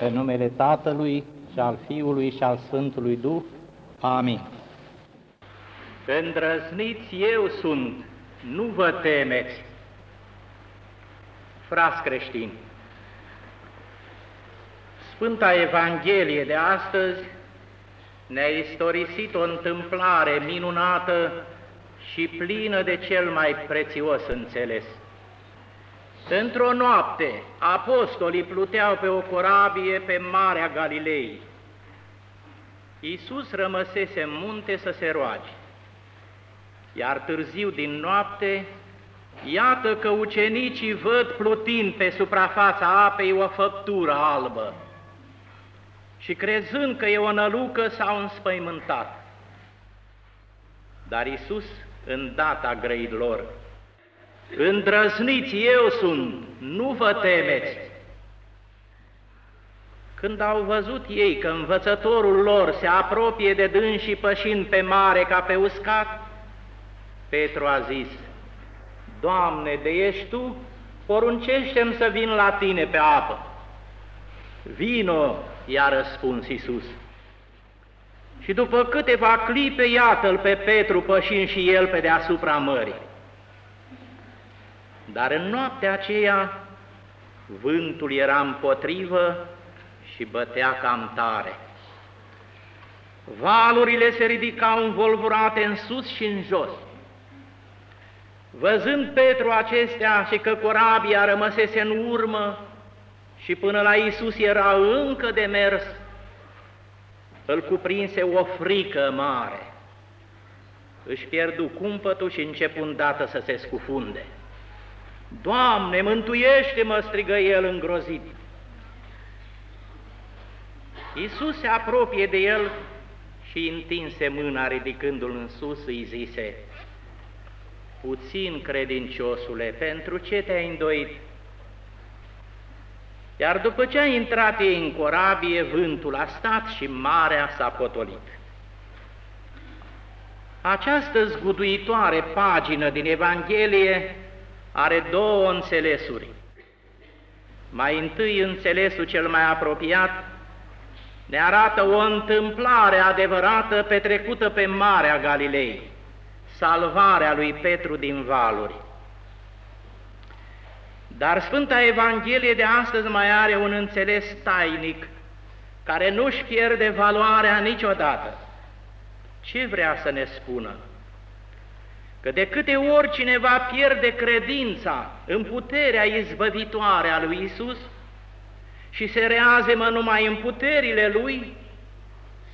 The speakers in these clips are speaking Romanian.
În numele Tatălui și al Fiului și al Sfântului Duh. Amin. Îndrăzniți eu sunt, nu vă temeți. Frați creștini, Sfânta Evanghelie de astăzi ne-a istorisit o întâmplare minunată și plină de cel mai prețios înțeles. Într-o noapte, apostolii pluteau pe o corabie pe Marea Galilei. Iisus rămăsese în munte să se roage, iar târziu din noapte, iată că ucenicii văd plutind pe suprafața apei o făptură albă și crezând că e o nălucă s-au înspăimântat. Dar Iisus, în data grăilor, Îndrăzniți eu sunt, nu vă temeți. Când au văzut ei că învățătorul lor se apropie de dâns și pășind pe mare ca pe uscat, Petru a zis, Doamne, de ești Tu, poruncește să vin la Tine pe apă. Vino, i-a răspuns Iisus. Și după câteva clipe, iată-l pe Petru pășind și el pe deasupra mării. Dar în noaptea aceea vântul era împotrivă și bătea cam tare. Valurile se ridicau învolburate în sus și în jos. Văzând Petru acestea și că corabia rămăsese în urmă și până la Isus era încă de mers, îl cuprinse o frică mare. Își pierdu cumpătul și începu îndată să se scufunde. Doamne, mântuiește-mă, strigă el îngrozit. Iisus se apropie de el și întinse mâna ridicându-l în sus, îi zise, Puțin credinciosule, pentru ce te-ai îndoit? Iar după ce a intrat ei în corabie, vântul a stat și marea s-a potolit. Această zguduitoare pagină din Evanghelie are două înțelesuri. Mai întâi, înțelesul cel mai apropiat ne arată o întâmplare adevărată petrecută pe Marea Galilei, salvarea lui Petru din valuri. Dar Sfânta Evanghelie de astăzi mai are un înțeles tainic, care nu-și pierde valoarea niciodată. Ce vrea să ne spună? Că de câte ori cineva pierde credința în puterea izbăvitoare a lui Isus și se reazemă numai în puterile lui,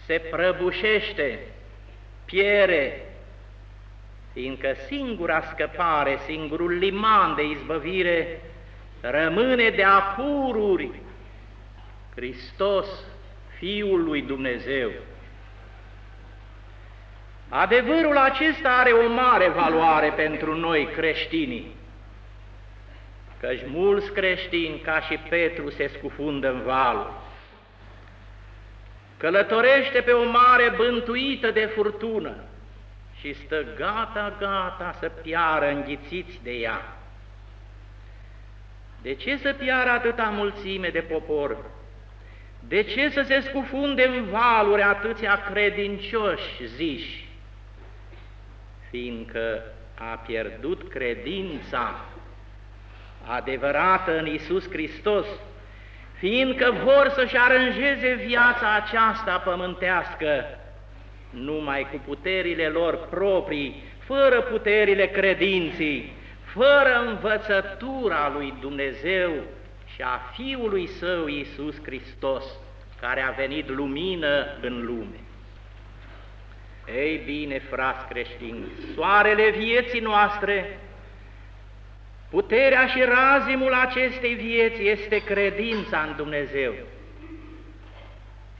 se prăbușește, piere, fiindcă singura scăpare, singurul liman de izbăvire rămâne de apururi Hristos, Fiul lui Dumnezeu. Adevărul acesta are o mare valoare pentru noi creștinii, căci mulți creștini, ca și Petru, se scufundă în val. Călătorește pe o mare bântuită de furtună și stă gata, gata să piară înghițiți de ea. De ce să piară atâta mulțime de popor? De ce să se scufunde în valuri atâția credincioși ziși? Fiindcă a pierdut credința adevărată în Isus Hristos, fiindcă vor să-și aranjeze viața aceasta pământească numai cu puterile lor proprii, fără puterile credinții, fără învățătura lui Dumnezeu și a Fiului Său Iisus Hristos, care a venit lumină în lume. Ei bine, frați creștini, soarele vieții noastre, puterea și razimul acestei vieți este credința în Dumnezeu.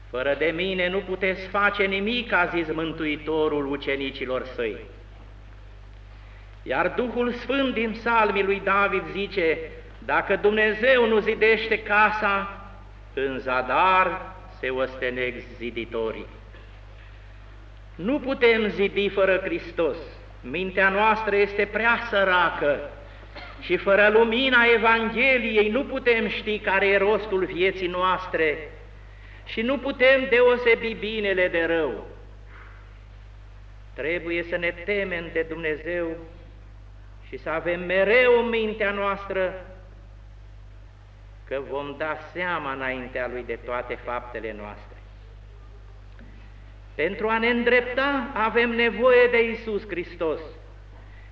Fără de mine nu puteți face nimic, a zis Mântuitorul ucenicilor săi. Iar Duhul Sfânt din psalmii lui David zice, dacă Dumnezeu nu zidește casa, în zadar se osteneg ziditorii. Nu putem zidi fără Hristos. Mintea noastră este prea săracă și fără lumina Evangheliei nu putem ști care e rostul vieții noastre și nu putem deosebi binele de rău. Trebuie să ne temem de Dumnezeu și să avem mereu în mintea noastră că vom da seama înaintea Lui de toate faptele noastre. Pentru a ne îndrepta avem nevoie de Isus Hristos,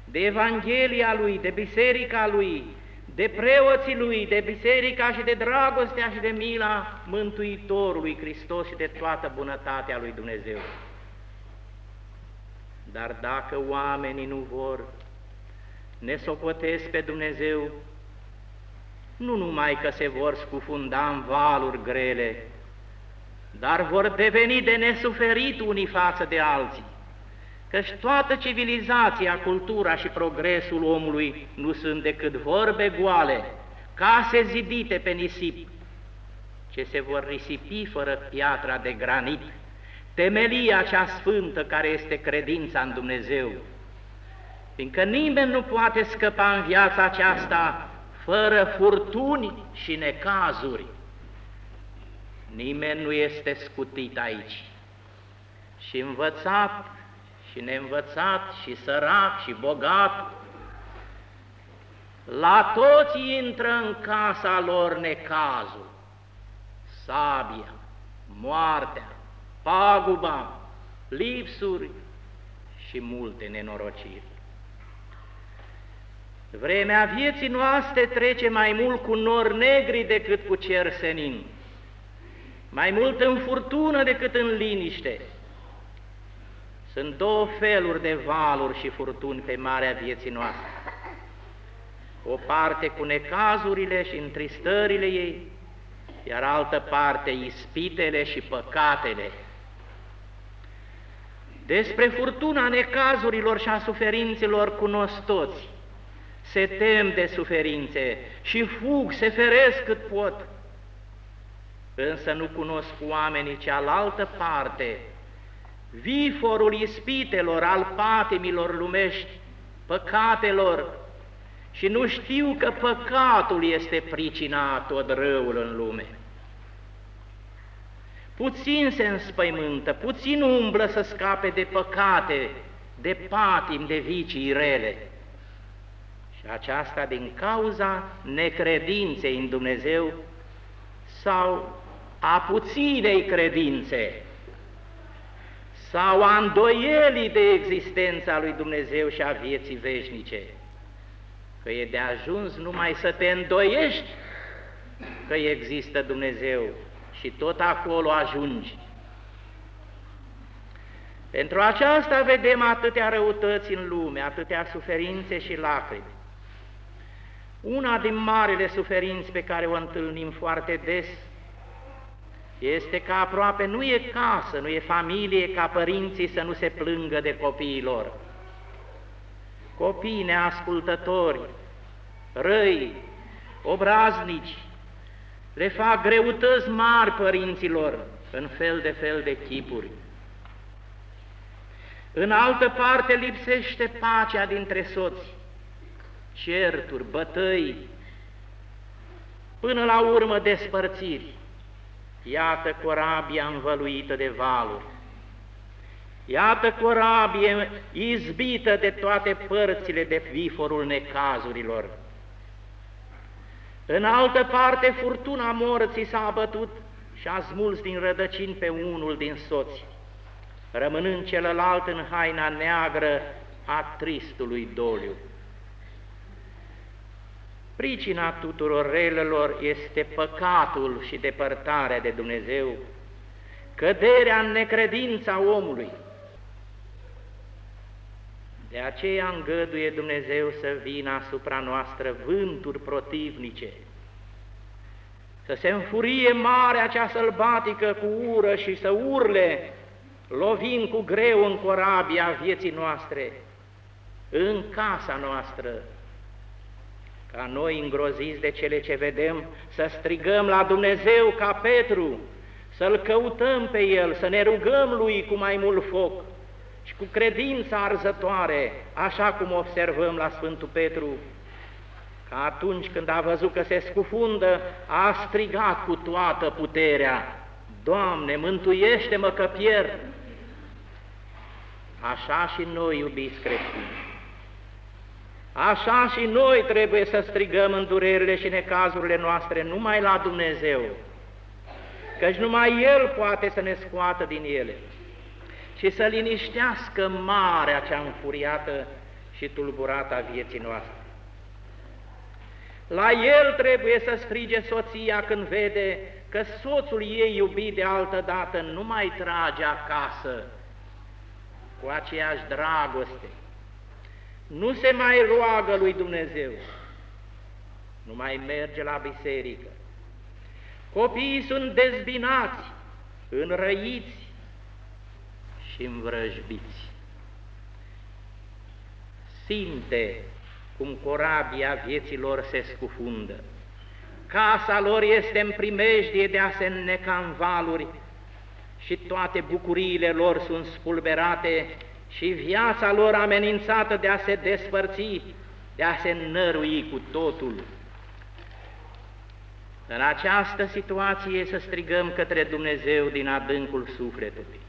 de Evanghelia Lui, de Biserica Lui, de preoții Lui, de Biserica și de dragostea și de mila Mântuitorului Hristos și de toată bunătatea Lui Dumnezeu. Dar dacă oamenii nu vor, ne socotesc pe Dumnezeu, nu numai că se vor scufunda în valuri grele, dar vor deveni de nesuferit unii față de alții, căci toată civilizația, cultura și progresul omului nu sunt decât vorbe goale, case zidite pe nisip, ce se vor risipi fără piatra de granit, temelia cea sfântă care este credința în Dumnezeu, fiindcă nimeni nu poate scăpa în viața aceasta fără furtuni și necazuri. Nimeni nu este scutit aici. Și învățat, și neînvățat, și sărac, și bogat, la toți intră în casa lor necazul, sabia, moartea, paguba, lipsuri și multe nenorociri. Vremea vieții noastre trece mai mult cu nori negri decât cu cer senin, mai mult în furtună decât în liniște. Sunt două feluri de valuri și furtuni pe marea vieții noastre. O parte cu necazurile și întristările ei, iar altă parte ispitele și păcatele. Despre furtuna necazurilor și a suferințelor cunosc toți se tem de suferințe și fug, se feresc cât pot. Însă nu cunosc oamenii cealaltă parte, viforul ispitelor, al patimilor lumești, păcatelor, și nu știu că păcatul este pricina tot răul în lume. Puțin se înspăimântă, puțin umblă să scape de păcate, de patim, de vicii rele. Și aceasta din cauza necredinței în Dumnezeu sau a puținei credințe sau a îndoielii de existența lui Dumnezeu și a vieții veșnice. Că e de ajuns numai să te îndoiești că există Dumnezeu și tot acolo ajungi. Pentru aceasta vedem atâtea răutăți în lume, atâtea suferințe și lacrimi. Una din marile suferinți pe care o întâlnim foarte des este că aproape nu e casă, nu e familie ca părinții să nu se plângă de copiii lor. Copii neascultători, răi, obraznici, le fac greutăți mari părinților în fel de fel de chipuri. În altă parte lipsește pacea dintre soți certuri, bătăi, până la urmă despărțiri. Iată corabia învăluită de valuri. Iată corabie izbită de toate părțile de viforul necazurilor. În altă parte, furtuna morții s-a abătut și a smuls din rădăcini pe unul din soți, rămânând celălalt în haina neagră a tristului doliu. Pricina tuturor relelor este păcatul și depărtarea de Dumnezeu, căderea în necredința omului. De aceea îngăduie Dumnezeu să vină asupra noastră vânturi protivnice, să se înfurie marea cea sălbatică cu ură și să urle, lovind cu greu în corabia vieții noastre, în casa noastră, ca noi îngroziți de cele ce vedem, să strigăm la Dumnezeu ca Petru, să-L căutăm pe El, să ne rugăm Lui cu mai mult foc și cu credința arzătoare, așa cum observăm la Sfântul Petru, că atunci când a văzut că se scufundă, a strigat cu toată puterea, Doamne, mântuiește-mă că pierd! Așa și noi, iubiți creștini, așa și noi trebuie să strigăm în durerile și necazurile noastre numai la Dumnezeu, căci numai El poate să ne scoată din ele și să liniștească marea cea înfuriată și tulburată a vieții noastre. La El trebuie să strige soția când vede că soțul ei iubit de altă dată nu mai trage acasă cu aceeași dragoste, nu se mai roagă lui Dumnezeu, nu mai merge la biserică. Copiii sunt dezbinați, înrăiți și învrăjbiți. Simte cum corabia vieților se scufundă. Casa lor este în primejdie de a se înneca în valuri și toate bucuriile lor sunt spulberate și viața lor amenințată de a se despărți, de a se nărui cu totul. În această situație să strigăm către Dumnezeu din adâncul sufletului.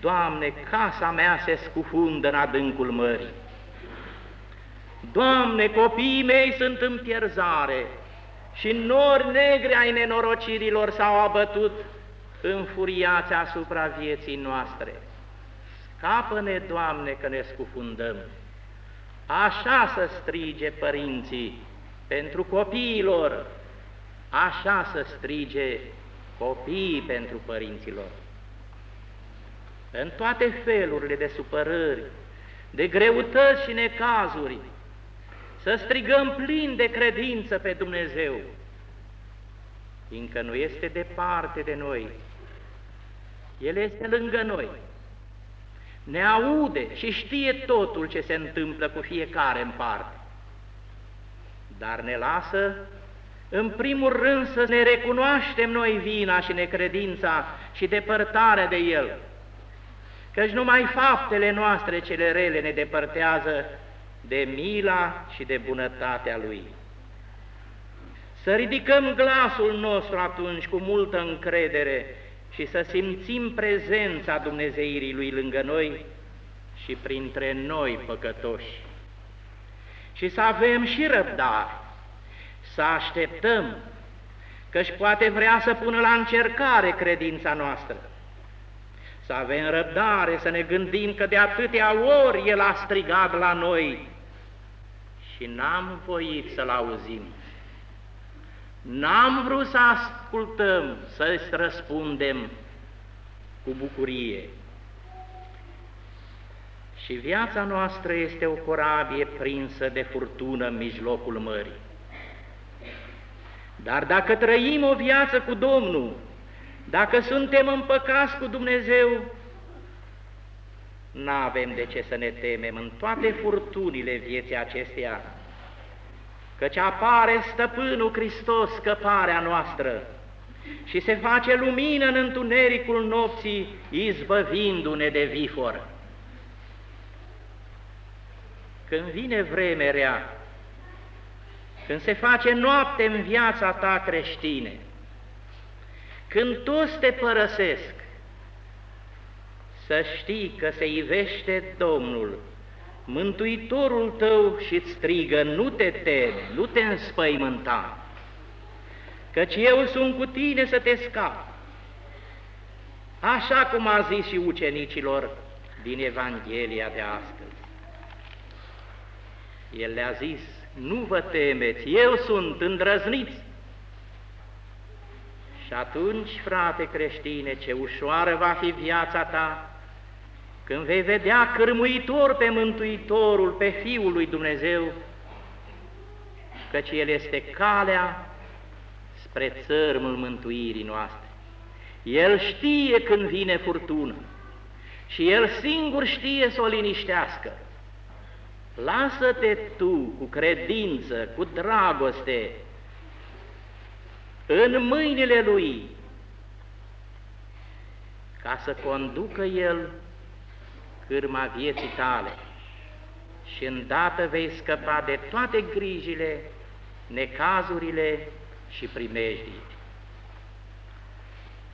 Doamne, casa mea se scufundă în adâncul mării. Doamne, copiii mei sunt în pierzare și nori negri ai nenorocirilor s-au abătut înfuriați asupra vieții noastre. Scapă-ne, Doamne, că ne scufundăm. Așa să strige părinții pentru copiilor, așa să strige copiii pentru părinților. În toate felurile de supărări, de greutăți și necazuri, să strigăm plin de credință pe Dumnezeu, fiindcă nu este departe de noi, El este lângă noi, ne aude și știe totul ce se întâmplă cu fiecare în parte, dar ne lasă în primul rând să ne recunoaștem noi vina și necredința și depărtarea de El, căci numai faptele noastre cele rele ne depărtează de mila și de bunătatea Lui. Să ridicăm glasul nostru atunci cu multă încredere și să simțim prezența Dumnezeirii Lui lângă noi și printre noi păcătoși. Și să avem și răbdare, să așteptăm, căci poate vrea să pună la încercare credința noastră. Să avem răbdare, să ne gândim că de atâtea ori El a strigat la noi și n-am voit să-L auzim. N-am vrut să ascultăm, să-ți răspundem cu bucurie. Și viața noastră este o corabie prinsă de furtună în mijlocul mării. Dar dacă trăim o viață cu Domnul, dacă suntem împăcați cu Dumnezeu, n-avem de ce să ne temem în toate furtunile vieții acesteia, căci apare Stăpânul Hristos scăparea noastră și se face lumină în întunericul nopții, izbăvindu-ne de vifor. Când vine vremerea, când se face noapte în viața ta creștine, când toți te părăsesc, să știi că se ivește Domnul, Mântuitorul tău și îți strigă, nu te teme, nu te înspăimânta, căci eu sunt cu tine să te scap. Așa cum a zis și ucenicilor din Evanghelia de astăzi. El le-a zis, nu vă temeți, eu sunt, îndrăzniți. Și atunci, frate creștine, ce ușoară va fi viața ta, când vei vedea cârmuitor pe Mântuitorul, pe Fiul lui Dumnezeu, căci El este calea spre țărmul mântuirii noastre. El știe când vine furtună și El singur știe să o liniștească. Lasă-te tu cu credință, cu dragoste, în mâinile Lui, ca să conducă El cârma vieții tale și îndată vei scăpa de toate grijile, necazurile și primejdii.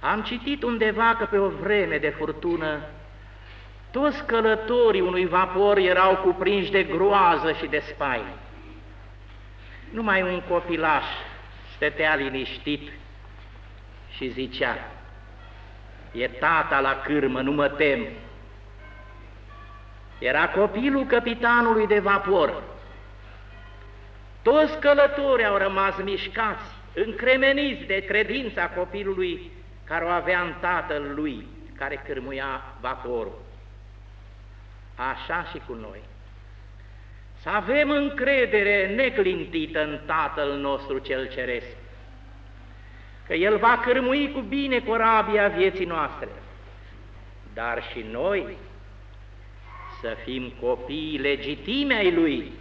Am citit undeva că pe o vreme de furtună toți călătorii unui vapor erau cuprinși de groază și de spaimă. Numai un copilaș stătea liniștit și zicea, e tata la cârmă, nu mă tem. Era copilul capitanului de vapor. Toți călătorii au rămas mișcați, încremeniți de credința copilului care o avea în tatăl lui, care cârmuia vaporul. Așa și cu noi. Să avem încredere neclintită în Tatăl nostru cel Ceresc, că El va cârmui cu bine corabia vieții noastre, dar și noi să fim copii legitime ai Lui,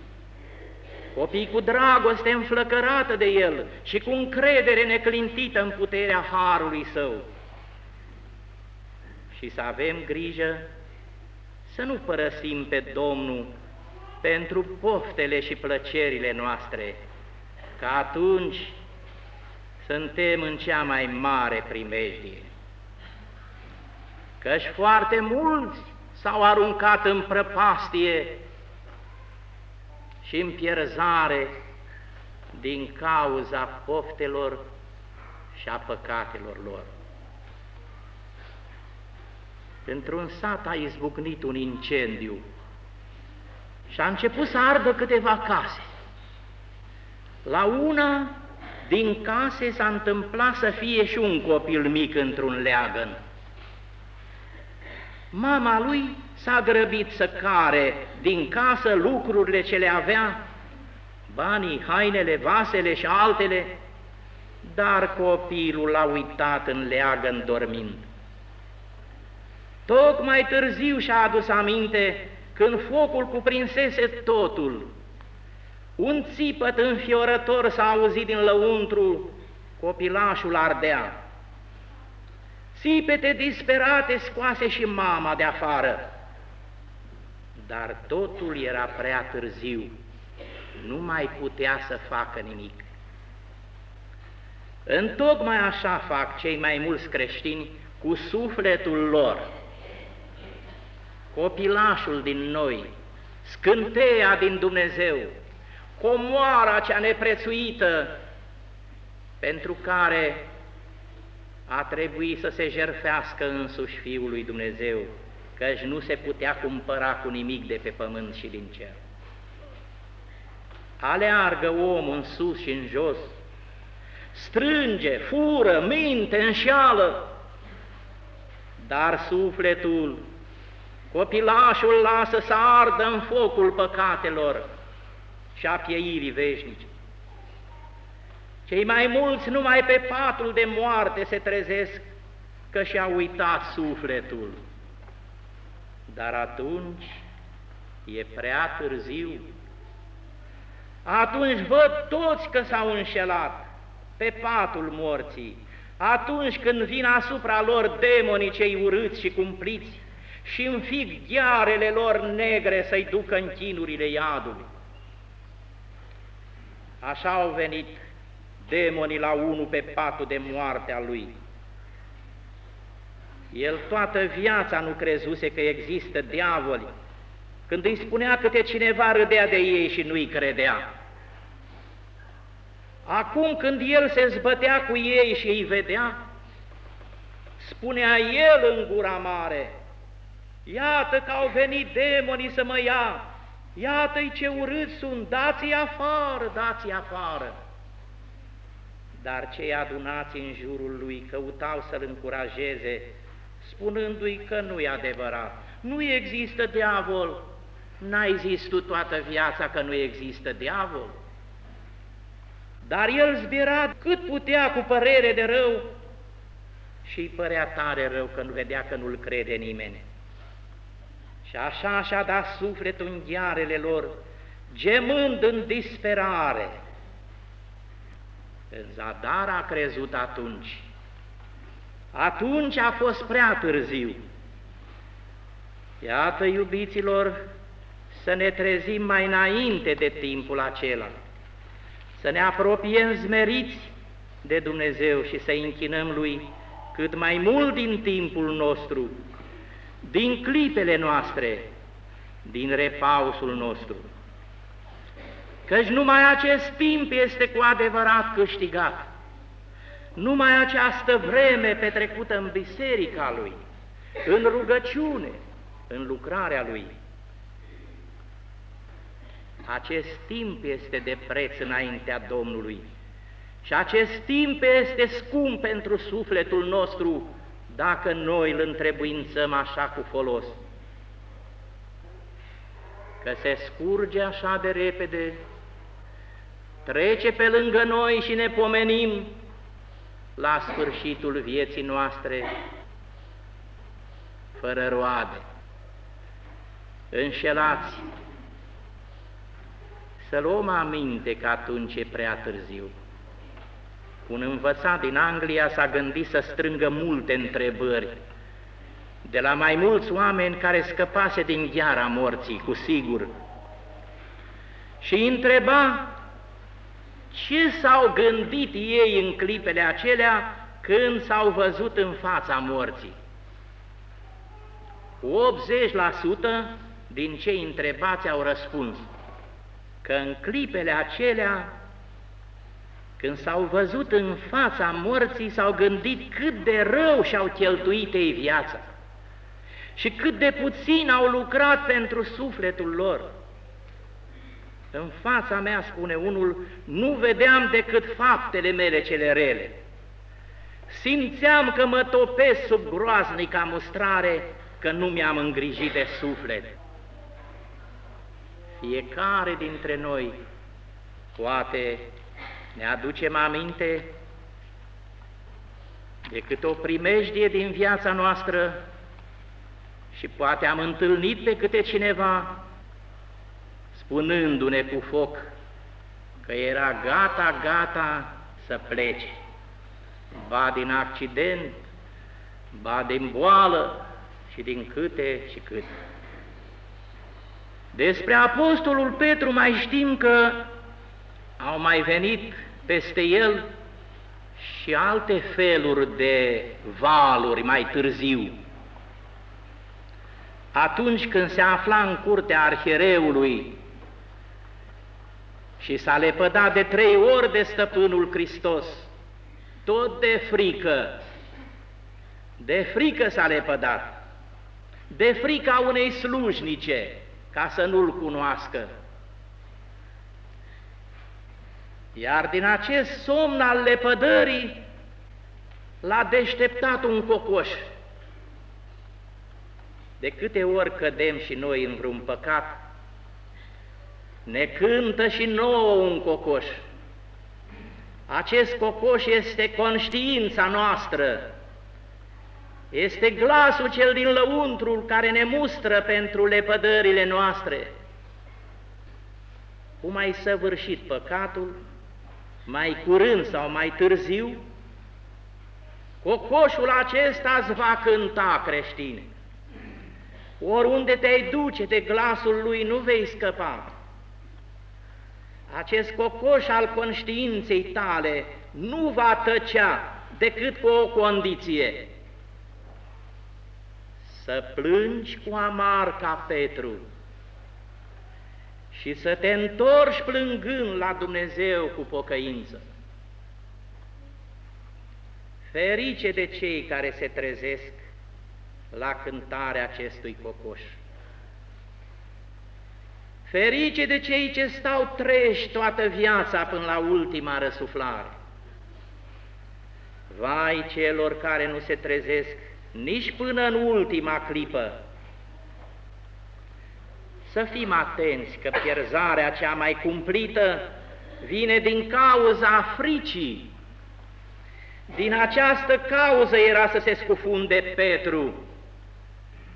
copii cu dragoste înflăcărată de El și cu încredere neclintită în puterea Harului Său. Și să avem grijă să nu părăsim pe Domnul pentru poftele și plăcerile noastre, că atunci suntem în cea mai mare primejdie. Căci foarte mulți s-au aruncat în prăpastie și în pierzare din cauza poftelor și a păcatelor lor. Într-un sat a izbucnit un incendiu și a început să ardă câteva case. La una din case s-a întâmplat să fie și un copil mic într-un leagăn. Mama lui s-a grăbit să care din casă lucrurile ce le avea, banii, hainele, vasele și altele, dar copilul l-a uitat în leagăn dormind. Tocmai târziu și-a adus aminte când focul cuprinsese totul. Un țipăt înfiorător s-a auzit din lăuntru, copilașul ardea. Țipete disperate scoase și mama de afară. Dar totul era prea târziu, nu mai putea să facă nimic. Întocmai așa fac cei mai mulți creștini cu sufletul lor copilașul din noi, scânteia din Dumnezeu, comoara cea neprețuită pentru care a trebuit să se jerfească însuși Fiul lui Dumnezeu, căci nu se putea cumpăra cu nimic de pe pământ și din cer. Aleargă omul în sus și în jos, strânge, fură, minte, înșeală, dar sufletul Copilașul lasă să ardă în focul păcatelor și a pieirii veșnice. Cei mai mulți numai pe patul de moarte se trezesc că și-a uitat sufletul. Dar atunci e prea târziu. Atunci văd toți că s-au înșelat pe patul morții, atunci când vin asupra lor demonii cei urâți și cumpliți, și înfig ghearele lor negre să-i ducă în chinurile iadului. Așa au venit demonii la unul pe patul de moarte a lui. El toată viața nu crezuse că există diavoli. Când îi spunea câte cineva râdea de ei și nu-i credea. Acum când el se zbătea cu ei și îi vedea, spunea el în gura mare, Iată că au venit demonii să mă ia, iată-i ce urât sunt, dați-i afară, dați-i afară. Dar cei adunați în jurul lui căutau să-l încurajeze, spunându-i că nu e adevărat, nu există diavol, n-ai zis tu toată viața că nu există diavol. Dar el zbiera cât putea cu părere de rău și îi părea tare rău că nu vedea că nu-l crede nimeni. Și așa și-a dat sufletul în ghearele lor, gemând în disperare. În zadar a crezut atunci. Atunci a fost prea târziu. Iată, iubiților, să ne trezim mai înainte de timpul acela, să ne apropiem zmeriți de Dumnezeu și să închinăm Lui cât mai mult din timpul nostru, din clipele noastre, din repausul nostru. Căci numai acest timp este cu adevărat câștigat, numai această vreme petrecută în biserica Lui, în rugăciune, în lucrarea Lui. Acest timp este de preț înaintea Domnului și acest timp este scump pentru sufletul nostru dacă noi îl întrebuințăm așa cu folos. Că se scurge așa de repede, trece pe lângă noi și ne pomenim la sfârșitul vieții noastre fără roade, înșelați, să luăm aminte că atunci e prea târziu. Un învățat din Anglia s-a gândit să strângă multe întrebări de la mai mulți oameni care scăpase din gheara morții, cu sigur, și întreba ce s-au gândit ei în clipele acelea când s-au văzut în fața morții. 80% din cei întrebați au răspuns că în clipele acelea, când s-au văzut în fața morții, s-au gândit cât de rău și-au cheltuit ei viața și cât de puțin au lucrat pentru sufletul lor. În fața mea, spune unul, nu vedeam decât faptele mele cele rele. Simțeam că mă topesc sub groaznica mustrare, că nu mi-am îngrijit de suflet. Fiecare dintre noi poate ne aducem aminte decât o primejdie din viața noastră și poate am întâlnit pe câte cineva spunându-ne cu foc că era gata, gata să plece, ba din accident, ba din boală și din câte și câte. Despre Apostolul Petru mai știm că au mai venit peste el și alte feluri de valuri mai târziu. Atunci când se afla în curtea arhiereului și s-a lepădat de trei ori de stăpânul Hristos, tot de frică, de frică s-a lepădat, de frica unei slujnice, ca să nu-L cunoască. Iar din acest somn al lepădării l-a deșteptat un cocoș. De câte ori cădem și noi în vreun păcat, ne cântă și nouă un cocoș. Acest cocoș este conștiința noastră, este glasul cel din lăuntrul care ne mustră pentru lepădările noastre. Cum ai săvârșit păcatul, mai curând sau mai târziu, cocoșul acesta îți va cânta creștine. Oriunde te-ai duce de glasul lui, nu vei scăpa. Acest cocoș al conștiinței tale nu va tăcea decât cu o condiție, să plângi cu amar ca Petru și să te întorci plângând la Dumnezeu cu pocăință. Ferice de cei care se trezesc la cântarea acestui cocoș. Ferice de cei ce stau treși toată viața până la ultima răsuflare. Vai celor care nu se trezesc nici până în ultima clipă. Să fim atenți că pierzarea cea mai cumplită vine din cauza fricii. Din această cauză era să se scufunde Petru,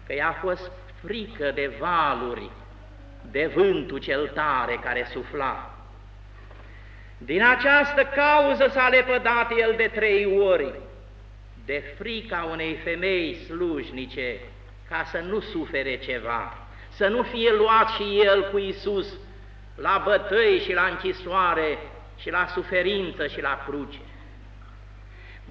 că i-a fost frică de valuri, de vântul cel tare care sufla. Din această cauză s-a lepădat el de trei ori, de frica unei femei slujnice, ca să nu sufere ceva, să nu fie luat și el cu Isus la bătăi și la închisoare și la suferință și la cruce.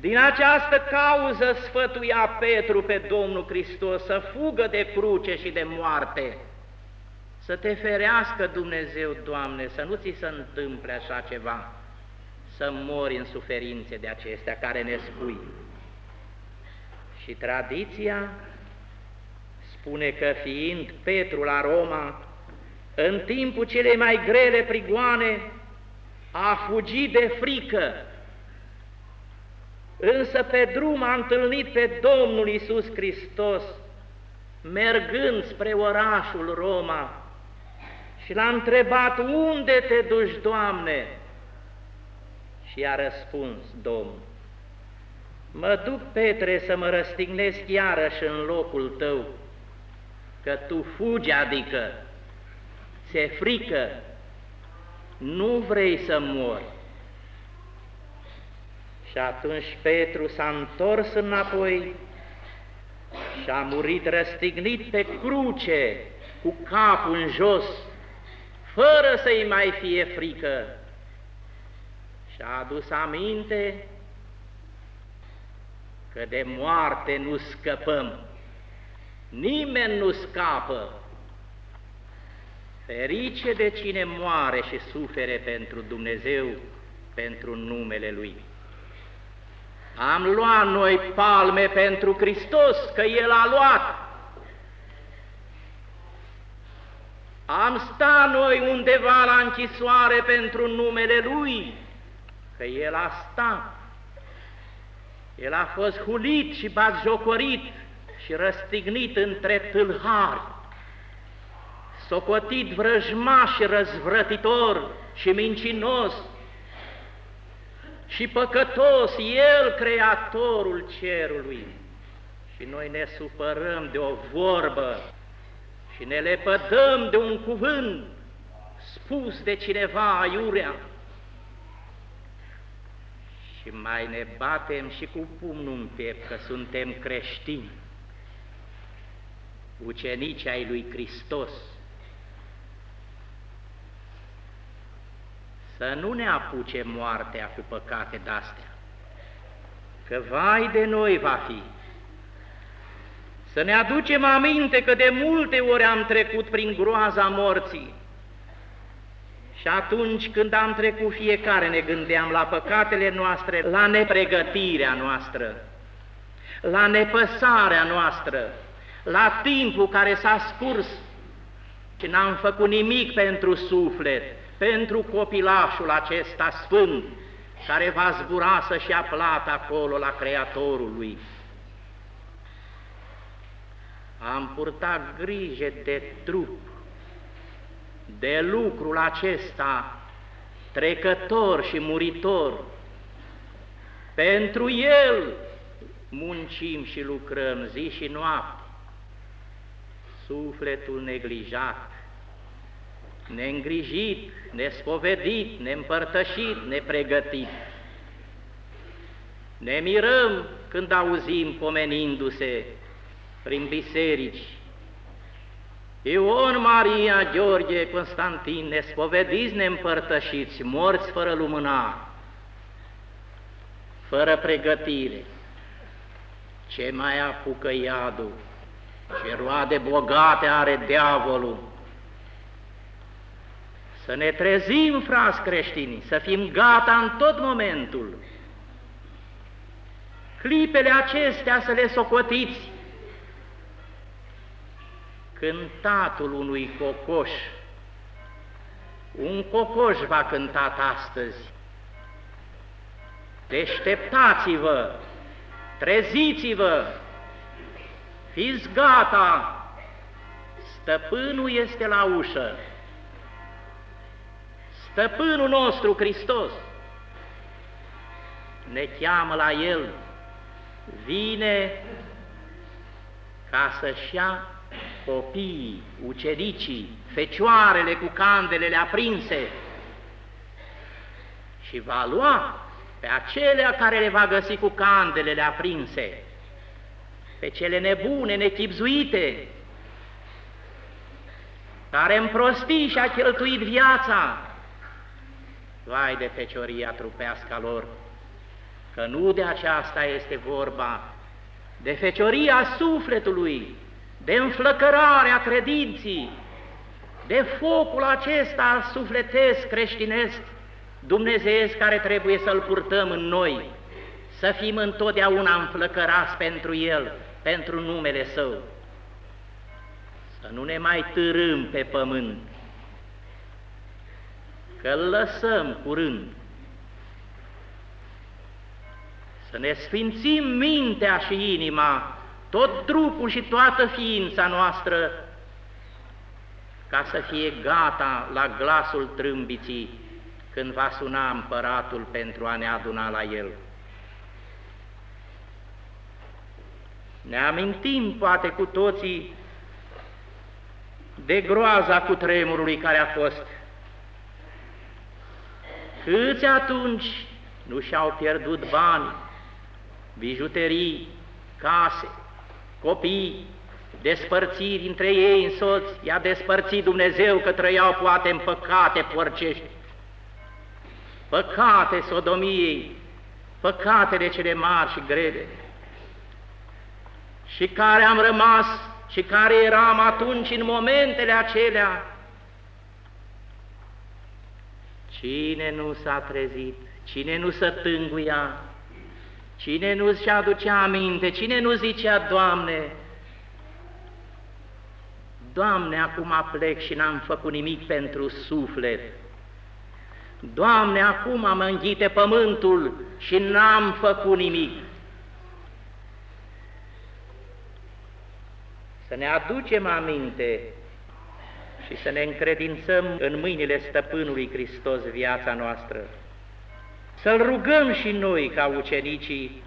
Din această cauză sfătuia Petru pe Domnul Hristos să fugă de cruce și de moarte, să te ferească Dumnezeu, Doamne, să nu ți se întâmple așa ceva, să mori în suferințe de acestea care ne spui. Și tradiția spune că fiind Petru la Roma, în timpul cele mai grele prigoane, a fugit de frică, însă pe drum a întâlnit pe Domnul Isus Hristos, mergând spre orașul Roma, și l-a întrebat, unde te duci, Doamne? Și i-a răspuns Domnul, mă duc, Petre, să mă răstignesc iarăși în locul tău, că tu fugi, adică ți-e frică, nu vrei să mori. Și atunci Petru s-a întors înapoi și a murit răstignit pe cruce, cu capul în jos, fără să-i mai fie frică. Și a adus aminte că de moarte nu scăpăm, nimeni nu scapă. Ferice de cine moare și sufere pentru Dumnezeu, pentru numele Lui. Am luat noi palme pentru Hristos, că El a luat. Am stat noi undeva la închisoare pentru numele Lui, că El a stat. El a fost hulit și batjocorit și răstignit între tâlhari, socotit vrăjmaș și răzvrătitor și mincinos, și păcătos, El, Creatorul cerului. Și noi ne supărăm de o vorbă și ne lepădăm de un cuvânt spus de cineva aiurea. Și mai ne batem și cu pumnul în piept că suntem creștini, ucenici ai lui Hristos, să nu ne apuce moartea cu păcate de-astea, că vai de noi va fi. Să ne aducem aminte că de multe ori am trecut prin groaza morții și atunci când am trecut fiecare ne gândeam la păcatele noastre, la nepregătirea noastră, la nepăsarea noastră, la timpul care s-a scurs și n-am făcut nimic pentru suflet, pentru copilașul acesta sfânt, care va zbura să-și ia plata acolo la Creatorul lui. Am purtat grijă de trup, de lucrul acesta trecător și muritor. Pentru el muncim și lucrăm zi și noapte. Sufletul neglijat, neîngrijit, nespovedit, neîmpărtășit, nepregătit. Ne mirăm când auzim pomenindu-se prin biserici. Ion, Maria, Gheorghe, Constantin, nespovediți, neîmpărtășiți, morți fără lumâna, fără pregătire. Ce mai apucă iadul? Ce roade bogate are diavolul? Să ne trezim, frați creștini, să fim gata în tot momentul. Clipele acestea să le socotiți. Cântatul unui cocoș. Un cocoș va cântat astăzi. Deșteptați-vă, treziți-vă, fiți gata, stăpânul este la ușă. Stăpânul nostru Hristos ne cheamă la El, vine ca să-și ia copiii, ucenicii, fecioarele cu candelele aprinse și va lua pe acelea care le va găsi cu candelele aprinse, pe cele nebune, nechipzuite, care în prostii și-a cheltuit viața, vai de fecioria trupească lor, că nu de aceasta este vorba, de fecioria sufletului, de înflăcărarea credinții, de focul acesta sufletesc, creștinesc, dumnezeiesc care trebuie să-l purtăm în noi, să fim întotdeauna înflăcărați pentru El, pentru numele Său. Să nu ne mai târâm pe pământ, că îl lăsăm curând. Să ne sfințim mintea și inima, tot trupul și toată ființa noastră, ca să fie gata la glasul trâmbiții când va suna împăratul pentru a ne aduna la el. Ne amintim poate cu toții de groaza cu tremurului care a fost. Câți atunci nu și-au pierdut bani, bijuterii, case, copii, despărțiri între ei în soți, i-a despărțit Dumnezeu că trăiau poate în păcate porcești, păcate sodomiei, păcatele cele mari și grele, și care am rămas și care eram atunci în momentele acelea, cine nu s-a trezit, cine nu se tânguia, cine nu și aducea aminte, cine nu zicea, Doamne, Doamne, acum plec și n-am făcut nimic pentru suflet. Doamne, acum am înghite pământul și n-am făcut nimic. Să ne aducem aminte și să ne încredințăm în mâinile Stăpânului Hristos viața noastră. Să-L rugăm și noi ca ucenicii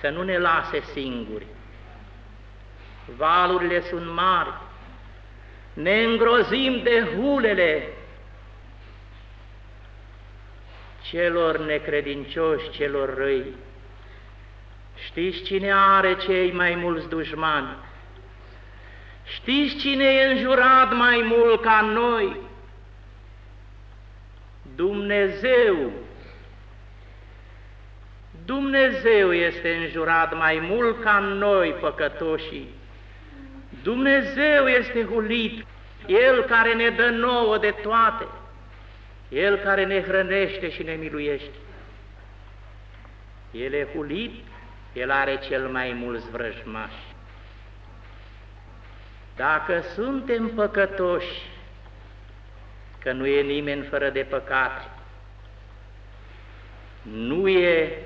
să nu ne lase singuri. Valurile sunt mari, ne îngrozim de hulele celor necredincioși, celor răi. Știți cine are cei mai mulți dușmani? Știți cine e înjurat mai mult ca noi? Dumnezeu. Dumnezeu este înjurat mai mult ca noi, păcătoșii. Dumnezeu este hulit, El care ne dă nouă de toate, El care ne hrănește și ne miluiește. El e hulit, El are cel mai mulți vrăjmași. Dacă suntem păcătoși, că nu e nimeni fără de păcat, nu e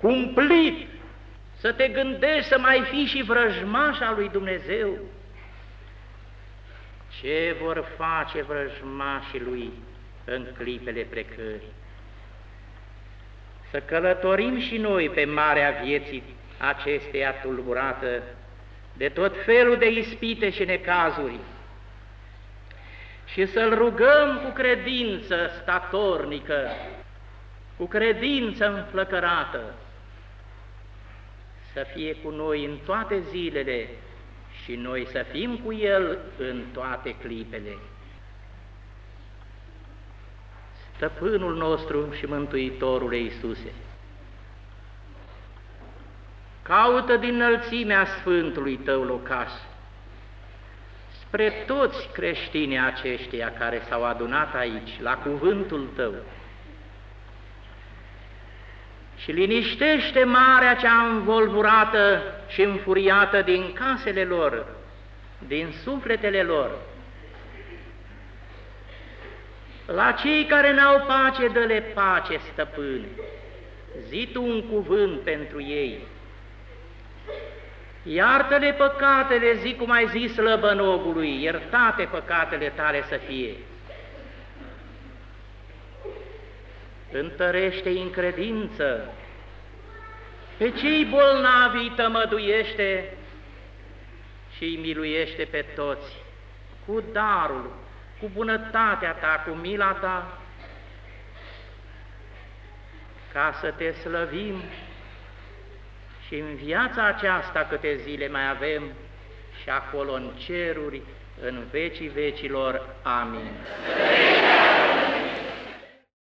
cumplit să te gândești să mai fii și vrăjmașa lui Dumnezeu. Ce vor face vrăjmașii lui în clipele precării? Să călătorim și noi pe marea vieții acesteia tulburată de tot felul de ispite și necazuri și să-L rugăm cu credință statornică, cu credință înflăcărată, să fie cu noi în toate zilele și noi să fim cu El în toate clipele. Stăpânul nostru și Mântuitorul Iisuse, caută din înălțimea Sfântului Tău locaș, spre toți creștinii aceștia care s-au adunat aici, la cuvântul Tău, și liniștește marea cea învolburată și înfuriată din casele lor, din sufletele lor. La cei care n-au pace, dă-le pace, stăpâne. Zi tu un cuvânt pentru ei. Iartă-le păcatele, zi cum ai zis lăbănogului, iertate păcatele tale să fie. Întărește în credință, pe cei bolnavi îi tămăduiește și îi miluiește pe toți, cu darul, cu bunătatea ta, cu mila ta, ca să te slăvim și în viața aceasta câte zile mai avem și acolo în ceruri, în vecii vecilor. Amin.